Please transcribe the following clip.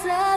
slow